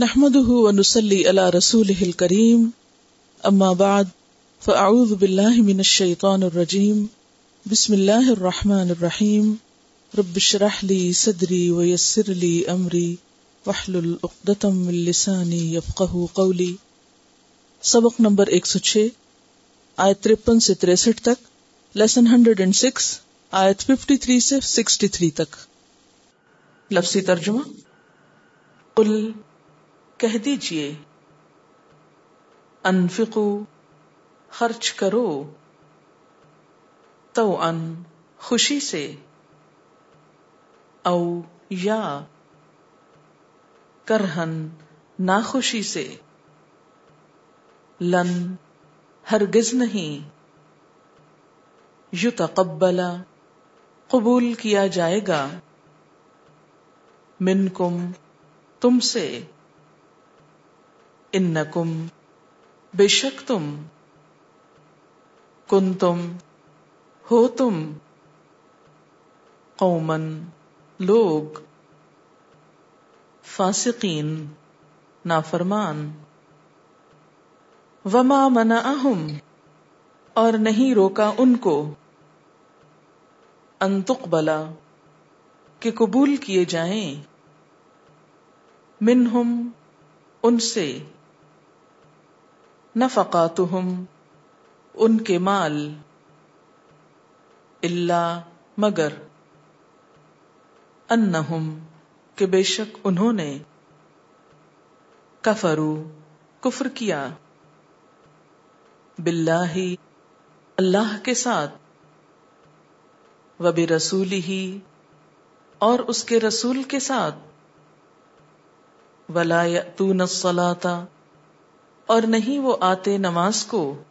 نحمده ونسلي على رسوله الكريم. أما بعد، فأعوذ بالله من الشيطان الرجيم. بسم الله الرحمن الرحيم. رب اشرح لي صدري ويسر لي أمري. واحلل عقدة من لساني يفقه قولي. سبق نمبر 106 آیت 53 سے 63 تک، لیسن 106 آیت 53 سے 63 تک۔ لفظی ترجمہ، قل کہہ دیجیے، انفقو، خرچ کرو تو ان خوشی سے، او یا، کرہن، ناخوشی سے۔ لن، ہرگز نہیں۔ یو قبول کیا جائے گا۔ منکم، تم سے۔ انکم بے شک تم کن تم ہو تم قومن لوگ فاسقین نافرمان وما منعہم اور نہیں روکا ان کو انتق بلا کہ قبول کیے جائیں منہم ان سے نفقاتہم ان کے مال۔ اللہ مگر انہم، کہ بے شک انہوں نے کفرو کفر کیا۔ باللہ، اللہ کے ساتھ۔ وبی رسولی ہی اور اس کے رسول کے ساتھ۔ ولا یأتون الصلاة اور نہیں وہ آتے نماز کو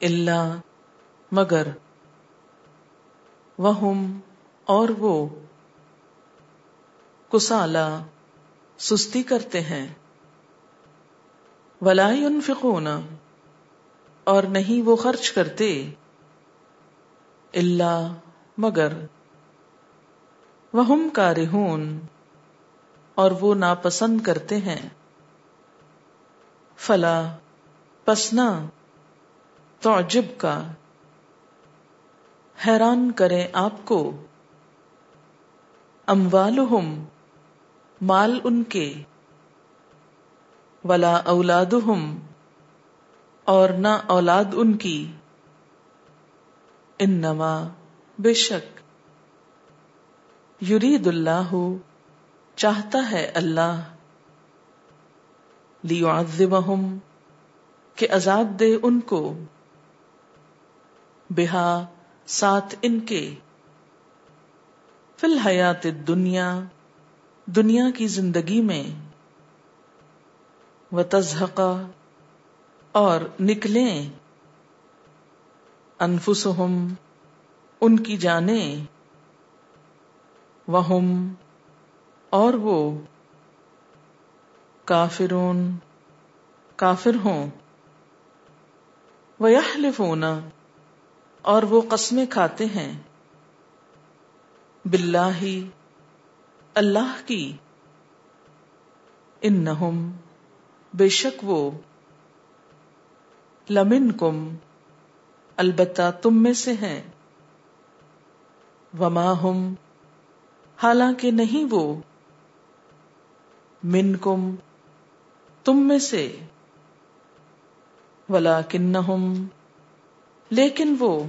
اللہ مگر وہم اور وہ کسالا سستی کرتے ہیں۔ ولا ينفقون اور نہیں وہ خرچ کرتے اللہ مگر وہم کارہون اور وہ ناپسند کرتے ہیں۔ فلا پسنا تعجب کا۔ حیران کریں آپ کو۔ اموالہم، مال ان کے۔ ولا اولادہم، اور نہ اولاد ان کی۔ انما، بے شک۔ یرید اللہ، چاہتا ہے اللہ۔ لیعذبہم کہ عذاب دے ان کو۔ بہا، ساتھ ان کے۔ فی الحیات دنیا دنیا کی زندگی میں۔ و تزحقا اور نکلیں۔ انفسہم ان کی جانیں۔ وہم اور وہ۔ کافرون، کافر ہوں۔ وَيَحْلِفُونَ، اور وہ قسمیں کھاتے ہیں۔ باللہ اللہ کی۔ انہم بے شک وہ۔ لمنکم البتہ تم میں سے ہیں۔ وما ہم حالانکہ نہیں وہ۔ منکم تم میں سے۔ ولا لیکن وہ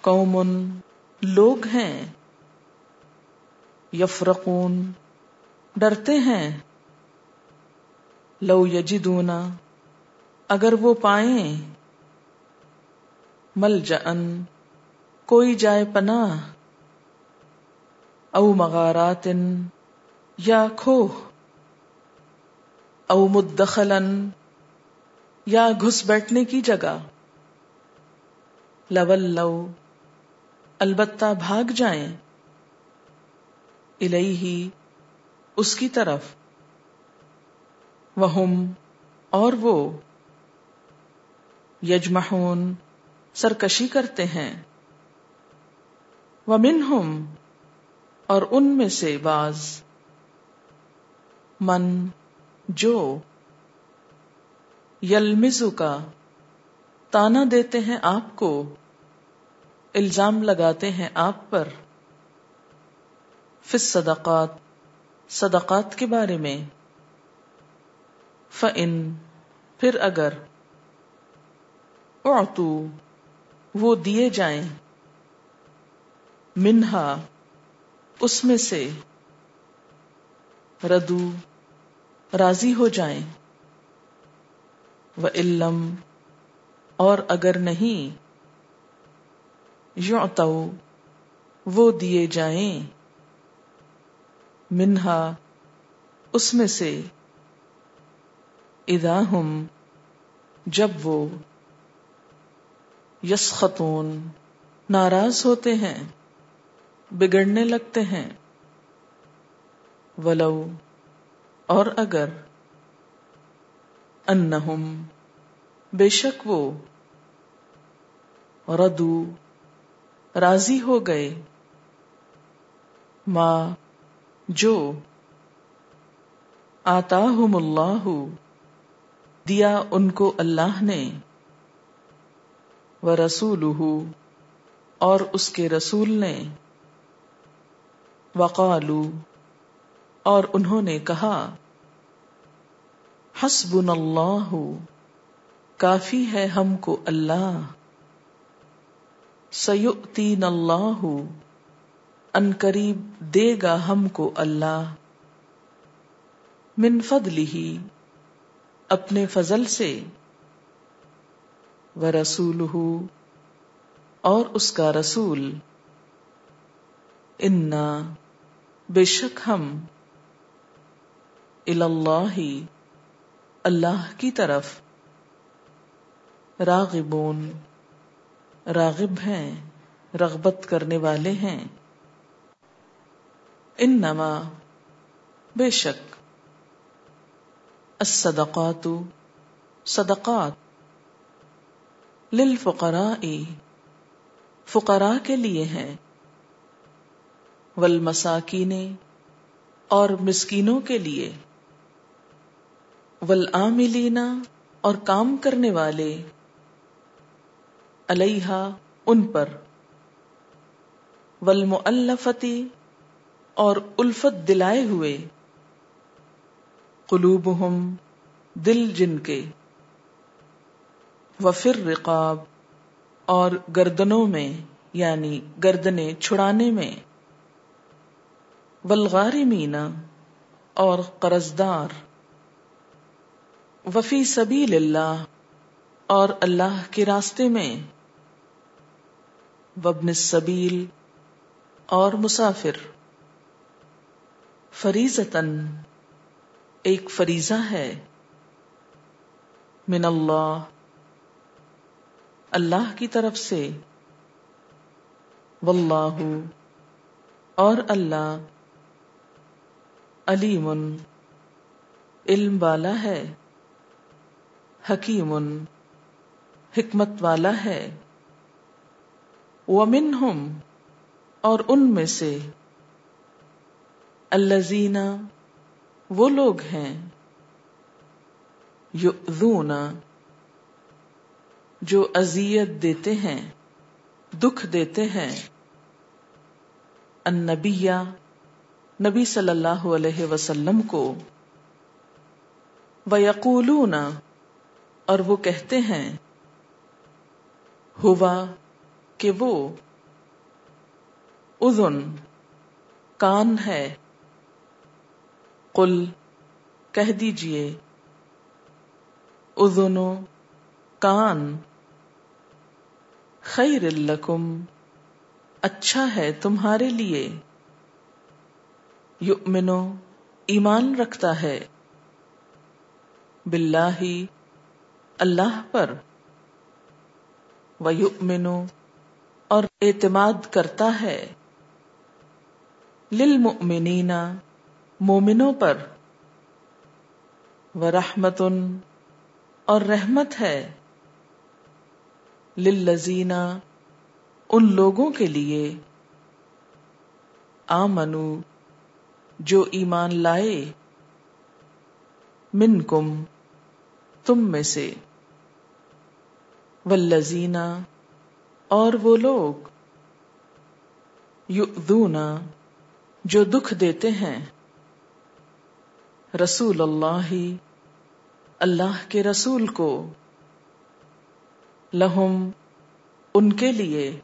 قومن لوگ ہیں۔ یفرقون، ڈرتے ہیں۔ لو یجدونا اگر وہ پائیں۔ مل جن کوئی جائے پناہ۔ او مغاراتن یا کھوہ۔ او مدخلن یا گھس بیٹھنے کی جگہ۔ لول لو البتہ بھاگ جائیں۔ الہی اس کی طرف۔ وہم، اور وہ۔ یجمحون، سرکشی کرتے ہیں۔ ومنہم، اور ان میں سے باز۔ من جو یلمزو کا تانا دیتے ہیں آپ کو، الزام لگاتے ہیں آپ پر فس صدقات صدقات کے بارے میں۔ فن پھر اگر اعتو وہ دیے جائیں۔ منہا اس میں سے۔ ردو راضی ہو جائیں۔ و علم اور اگر نہیں یوں وہ دیے جائیں۔ منہا، اس میں سے۔ ادا ہم، جب وہ یس خطون ناراض ہوتے ہیں، بگڑنے لگتے ہیں۔ ولو اور اگر انہم بے شک وہ ردو راضی ہو گئے ماں جو آتا اللہ دیا ان کو اللہ نے وہ رسول اور اس کے رسول نے، وقالو اور انہوں نے کہا، حسبنا اللہ، کافی ہے ہم کو اللہ۔ سیؤتین اللہ، ان قریب دے گا ہم کو اللہ۔ من فضلہ، اپنے فضل سے۔ و رسول اور اس کا رسول۔ انا، بے شک ہم۔ اللہ اللہ کی طرف راغبون، راغب ہیں، رغبت کرنے والے ہیں۔ انما، بے شک، الصدقات، صدقات۔ للفقراء، فقراء کے لیے ہیں۔ والمساکین اور مسکینوں کے لیے۔ والعاملین اور کام کرنے والے علیہ ان پر والمؤلفتی اور الفت دلائے ہوئے، قلوبہم دل جن کے وفر رقاب اور گردنوں میں یعنی گردنے چھڑانے میں بلغاری مینا اور قرضدار وفی سبیل اللہ اور اللہ کے راستے میں۔ وبن سبیل اور مسافر۔ فریضتن ایک فریضہ ہے۔ من اللہ۔ اللہ کی طرف سے۔ واللہ۔ اور اللہ۔ علیم۔ علم والا ہے۔ حکیم، حکمت والا ہے۔ ومنہم، اور ان میں سے۔ الزینا وہ لوگ ہیں۔ یؤذون، جو اذیت دیتے ہیں، دکھ دیتے ہیں۔ النبیہ نبی صلی اللہ علیہ وسلم کو۔ وَيَقُولُونَ اور وہ کہتے ہیں، ہوا کہ وہ اذن، کان ہے۔ قل، کہہ دیجیے۔ اذنو کان۔ خیر لکم اچھا ہے تمہارے لیے۔ یؤمنو، ایمان رکھتا ہے۔ باللہ اللہ پر ویؤمنو اور اعتماد کرتا ہے۔ للمؤمنین مومنوں پر ورحمت اور رحمت ہے۔ للذین ان لوگوں کے لیے آمنو جو ایمان لائے۔ من کم تم میں سے۔ ولزینا اور وہ لوگ یؤذونا جو دکھ دیتے ہیں رسول اللہ اللہ کے رسول کو لہم ان کے لیے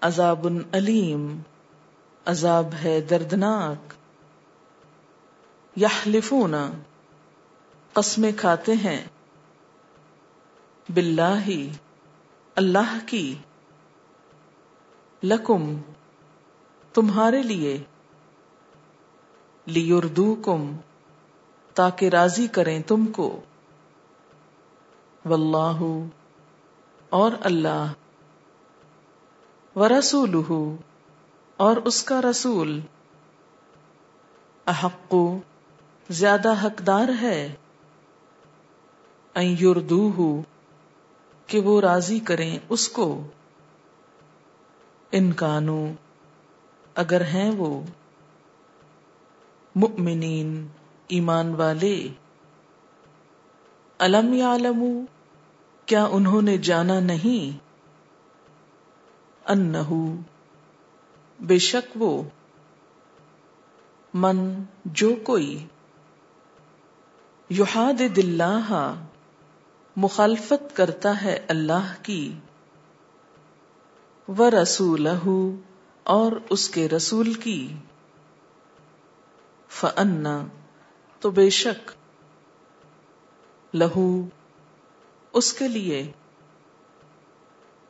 عذاب علیم عذاب ہے دردناک۔ یحلفون، قسمیں کھاتے ہیں۔ باللہ، اللہ کی، لکم، تمہارے لیے، لیردوکم، تاکہ راضی کریں تم کو۔ واللہ اور اللہ، ورسولہ، اور اس کا رسول۔ احق، زیادہ حقدار ہے۔ یردوہ کہ وہ راضی کریں اس کو۔ ان کانو، اگر ہیں وہ۔ مؤمنین، ایمان والے۔ علم یا کیا انہوں نے جانا نہیں؟ انہو، بے شک وہ۔ من، جو کوئی۔ یحاد دلہ مخالفت کرتا ہے اللہ کی۔ و رسول اور اس کے رسول کی۔ فنا تو بے شک لہو اس کے لیے۔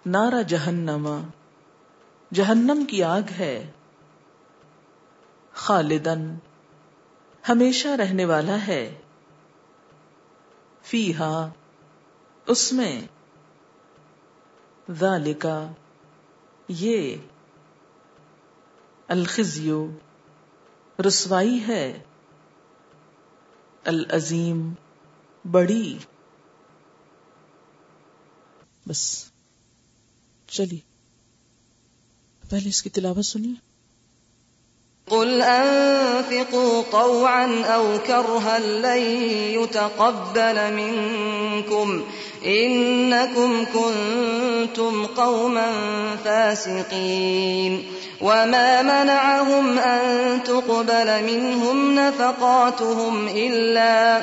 نارا جہنم جہنم کی آگ ہے۔ خالدن ہمیشہ رہنے والا ہے۔ فی اس میں ذالکا، یہ الخزیو رسوائی ہے، العظیم، بڑی۔ بس، چلیے، پہلے اس کی تلاوت سنیے۔ قل أنفقوا طوعا أو كرها لن يتقبل منكم إنكم كنتم قوما فاسقين وما منعهم أن تقبل منهم نفقاتهم إلا